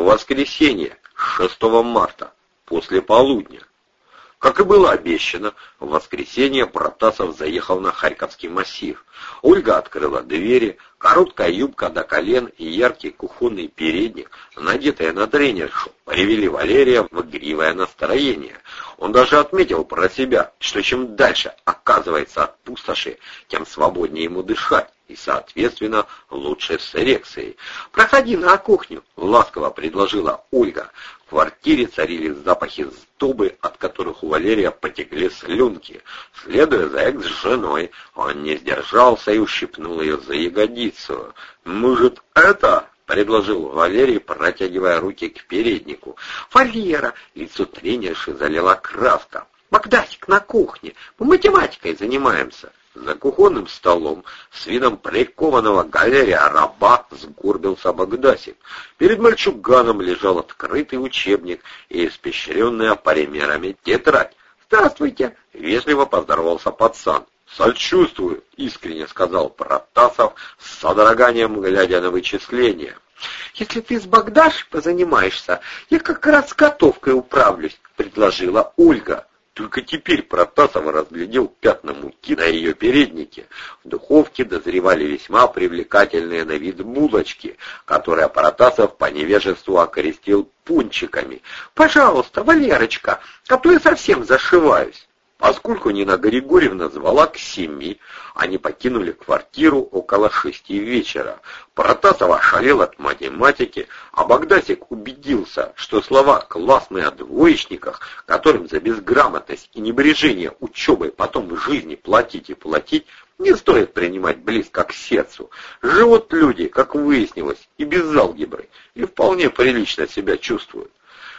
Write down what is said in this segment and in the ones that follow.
в воскресенье, 6 марта, после полудня. Как и было обещано, в воскресенье Протасов заехал на Харьковский массив. Ольга открыла двери, короткая юбка до колен и яркий кухонный передник, надетые на тренершу, привели Валерия в игривое настроение. Он даже отметил про себя, что чем дальше оказывается от пустоши, тем свободнее ему дышать и, соответственно, лучше с эрекцией. «Проходи на кухню», — ласково предложила Ольга. В квартире царили запахи сдобы, от которых у Валерия потекли слюнки. Следуя за экс-женой, он не сдержался и ущипнул ее за ягодицу. «Может, это?» — предложил Валерий, протягивая руки к переднику. «Валера!» — лицо тренерши залила краска. «Богдасик на кухне! Мы математикой занимаемся!» За кухонным столом с видом прикованного галерия раба сгорбился Богдасик. Перед мальчуганом лежал открытый учебник и испещренная паримерами тетрадь. «Здравствуйте!» — вежливо поздоровался пацан. «Сочувствую!» — искренне сказал Протасов с содроганием, глядя на вычисления. «Если ты с Богдаш позанимаешься, я как раз с готовкой управлюсь», — предложила Ольга. Только теперь Протасов разглядел пятна муки на ее переднике. В духовке дозревали весьма привлекательные на вид булочки, которые Протасов по невежеству окрестил пунчиками. «Пожалуйста, Валерочка, а то я совсем зашиваюсь». Поскольку Нина Григорьевна звала к семи, они покинули квартиру около шести вечера. Протасов ошалел от математики, а Богдасик убедился, что слова «классные о двоечниках», которым за безграмотность и небрежение учебой потом в жизни платить и платить, не стоит принимать близко к сердцу. Живут люди, как выяснилось, и без алгебры, и вполне прилично себя чувствуют.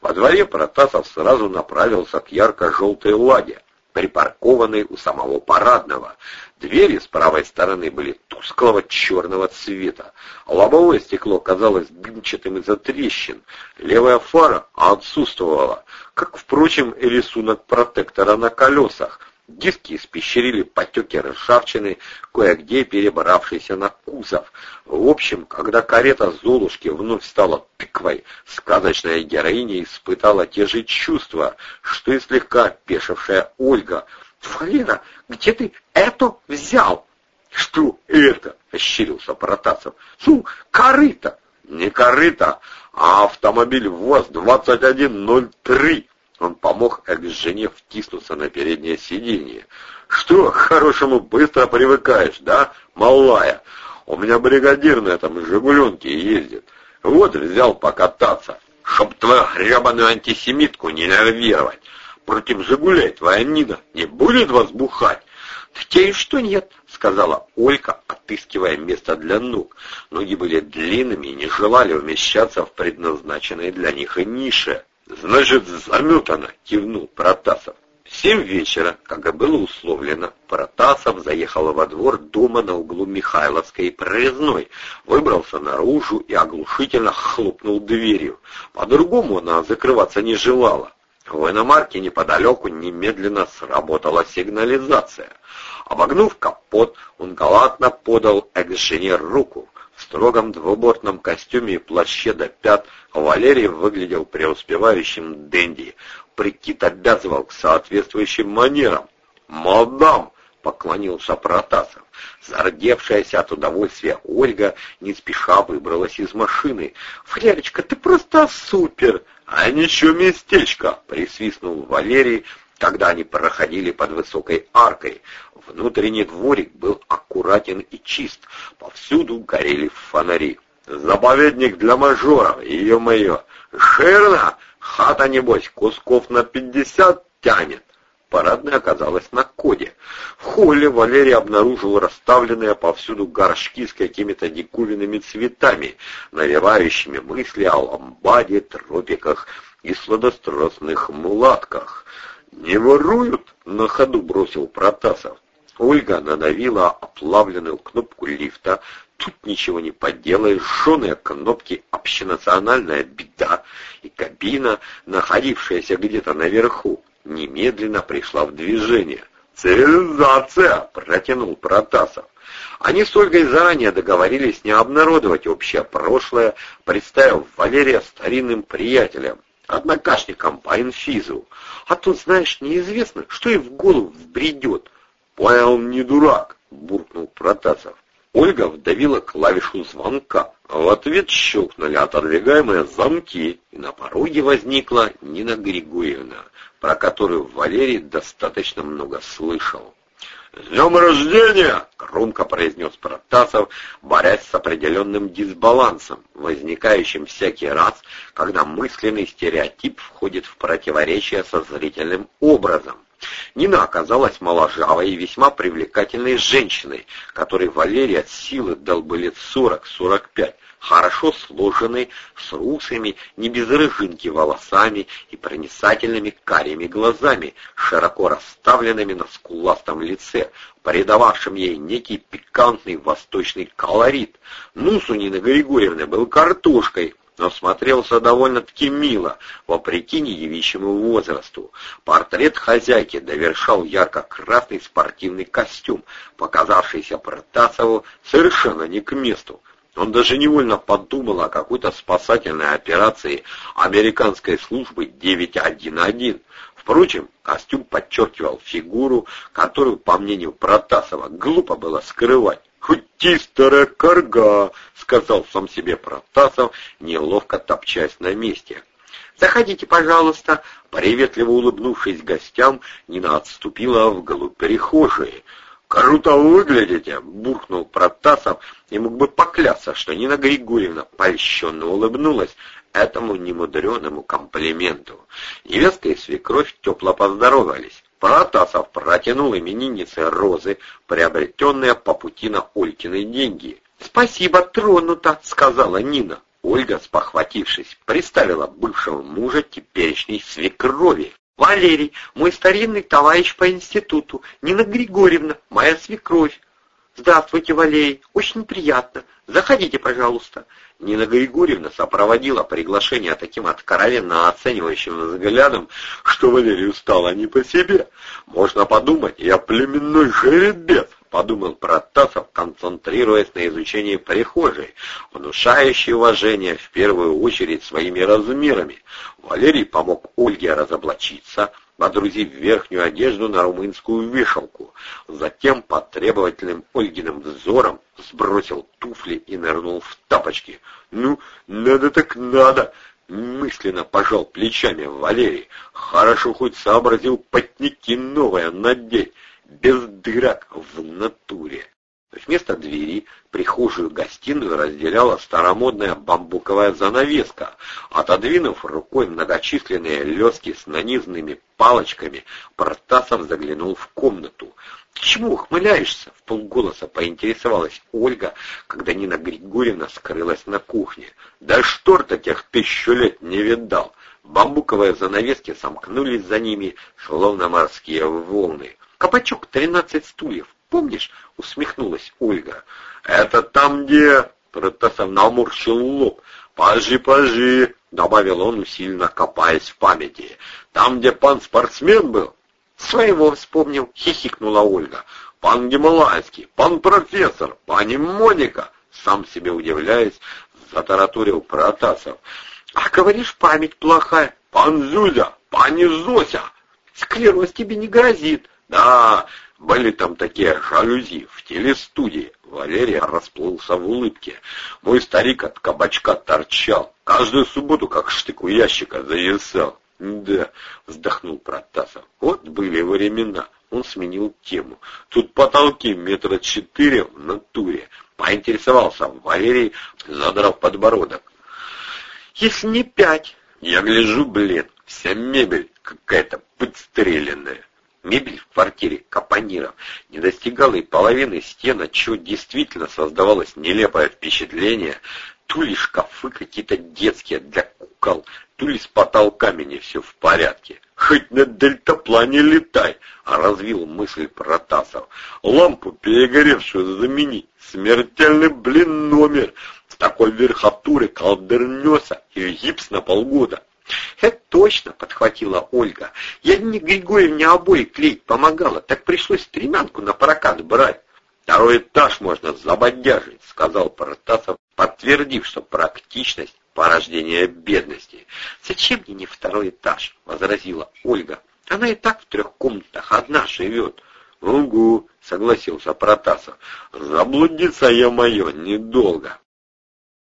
Во дворе Протасов сразу направился к ярко-желтой ладе, припаркованный у самого парадного. Двери с правой стороны были тусклого черного цвета. Лобовое стекло казалось дымчатым из-за трещин. Левая фара отсутствовала, как, впрочем, и рисунок протектора на колесах — Диски испещрили потеки ржавчины, кое-где перебравшиеся на кузов. В общем, когда карета Золушки вновь стала тыквой, сказочная героиня испытала те же чувства, что и слегка опешившая Ольга. «Валера, где ты это взял?» «Что это?» — ощерился Протасов. «Ну, корыто!» «Не корыто, а автомобиль ВОЗ-2103!» Он помог экс-жене втиснуться на переднее сиденье. «Что, к хорошему быстро привыкаешь, да, малая? У меня бригадир на этом «Жигуленке» ездит. Вот взял покататься, чтоб твою гребаную антисемитку не нервировать. Против «Жигулей» твоя Нина не будет возбухать?» «Тебе что нет?» — сказала Олька, отыскивая место для ног. Ноги были длинными и не желали умещаться в предназначенной для них и нише. «Значит, заметано!» — кивнул Протасов. В семь вечера, как и было условлено, Протасов заехал во двор дома на углу Михайловской и Прорезной, выбрался наружу и оглушительно хлопнул дверью. По-другому она закрываться не желала. В иномарке неподалеку немедленно сработала сигнализация. Обогнув капот, он галантно подал экс-жене руку. В строгом двубортном костюме и плаще до пят Валерий выглядел преуспевающим денди. Прикид обязывал к соответствующим манерам. «Мадам!» — поклонился Протасов. Зардевшаяся от удовольствия Ольга не спеша выбралась из машины. «Валерочка, ты просто супер!» «А ничего местечко!» — присвистнул Валерий, когда они проходили под высокой аркой. Внутренний дворик был аккуратен и чист, повсюду горели фонари. «Заповедник для мажоров, ее-мое! Жирно! Хата, небось, кусков на пятьдесят тянет!» Парадная оказалась на коде. В холле Валерий обнаружил расставленные повсюду горшки с какими-то диковинными цветами, навевающими мысли о ламбаде, тропиках и сладострастных мулатках. «Не воруют?» — на ходу бросил Протасов. Ольга надавила оплавленную кнопку лифта. Тут ничего не поделаешь, жженые кнопки, общенациональная беда. И кабина, находившаяся где-то наверху, немедленно пришла в движение. «Цивилизация!» — протянул Протасов. Они с Ольгой заранее договорились не обнародовать общее прошлое, представив Валерия старинным приятелем, однокашником по инфизу. А тут, знаешь, неизвестно, что и в голову вбредет. «Понял, не дурак!» — буркнул Протасов. Ольга вдавила клавишу звонка. В ответ щелкнули отодвигаемые замки, и на пороге возникла Нина Григорьевна, про которую Валерий достаточно много слышал. «С днем рождения!» — громко произнес Протасов, борясь с определенным дисбалансом, возникающим всякий раз, когда мысленный стереотип входит в противоречие со зрительным образом. Нина оказалась моложавой и весьма привлекательной женщиной, которой Валерий от силы дал бы лет сорок-сорок пять, хорошо сложенной, с русыми, не без рыжинки волосами и проницательными карими глазами, широко расставленными на скуластом лице, придававшим ей некий пикантный восточный колорит. Нус у Нины Григорьевны был картошкой, но смотрелся довольно-таки мило, вопреки неявищему возрасту. Портрет хозяйки довершал ярко-красный спортивный костюм, показавшийся Протасову совершенно не к месту. Он даже невольно подумал о какой-то спасательной операции американской службы 911. Впрочем, костюм подчеркивал фигуру, которую, по мнению Протасова, глупо было скрывать. «Хоть ти старая корга», — сказал сам себе Протасов, неловко топчась на месте. «Заходите, пожалуйста», — приветливо улыбнувшись гостям, Нина отступила вглубь перехожей. «Круто выглядите!» — буркнул Протасов и мог бы поклясться, что Нина Григорьевна польщенно улыбнулась этому немудреному комплименту. Невестка и свекровь тепло поздоровались. Протасов протянул имениннице розы, приобретенные по пути на Олькины деньги. «Спасибо, тронуто!» — сказала Нина. Ольга, спохватившись, представила бывшего мужа теперешней свекрови. Валерий, мой старинный товарищ по институту, Нина Григорьевна, моя свекровь. Здравствуйте, Валерий, очень приятно. Заходите, пожалуйста. Нина Григорьевна сопроводила приглашение таким откровенно оценивающим взглядом, что Валерию стало не по себе. Можно подумать, я племенной жеребец, подумал Протасов, концентрируясь на изучении прихожей, внушающей уважение в первую очередь своими размерами. Валерий помог Ольге разоблачиться, водрузив верхнюю одежду на румынскую вешалку. Затем под требовательным Ольгиным взором сбросил туфли и нырнул в тапочки. «Ну, надо так надо!» Мысленно пожал плечами Валерий. Хорошо хоть сообразил потники новое надеть без дырок в натуре. Вместо двери прихожую-гостиную разделяла старомодная бамбуковая занавеска. Отодвинув рукой многочисленные лески с нанизанными палочками, Протасов заглянул в комнату. — чему ухмыляешься? — в полголоса поинтересовалась Ольга, когда Нина Григорьевна скрылась на кухне. — Да штор-то тех тысячу лет не видал. Бамбуковые занавески сомкнулись за ними, словно морские волны. Кабачок тринадцать стульев, помнишь?» — усмехнулась Ольга. «Это там, где...» — Протасов наморщил лоб. «Пожи, пожи!» — добавил он, усиленно копаясь в памяти. «Там, где пан спортсмен был?» «Своего вспомнил!» — хихикнула Ольга. «Пан Гималайский, пан профессор, пани Моника!» Сам себе удивляясь, затараторил Протасов. «А говоришь, память плохая!» «Пан Зюзя, пани Зося!» «Склероз тебе не грозит!» Да, были там такие жалюзи в телестудии. Валерий расплылся в улыбке. Мой старик от кабачка торчал. Каждую субботу, как штык у ящика, зависал. Да, вздохнул Протасов. Вот были времена. Он сменил тему. Тут потолки метра четыре в натуре. Поинтересовался Валерий, задрав подбородок. Если не пять. Я гляжу, блин, вся мебель какая-то подстреленная. Мебель в квартире Капониров не достигала и половины стен, отчего действительно создавалось нелепое впечатление, то ли шкафы какие-то детские для кукол, то ли с потолками не все в порядке. Хоть на дельтаплане летай, а развил мысль Протасов. Лампу перегоревшую заменить. Смертельный, блин, номер. С такой верхотуры колдернется и гипс на полгода. «Это точно!» — подхватила Ольга. «Я не Григорьевне обои клеить помогала, так пришлось стремянку на прокат брать». «Второй этаж можно забодяжить», — сказал Протасов, подтвердив, что практичность — порождение бедности. «Зачем мне не второй этаж?» — возразила Ольга. «Она и так в трех комнатах одна живет». «Угу», — согласился Протасов. «Заблудиться я мое недолго».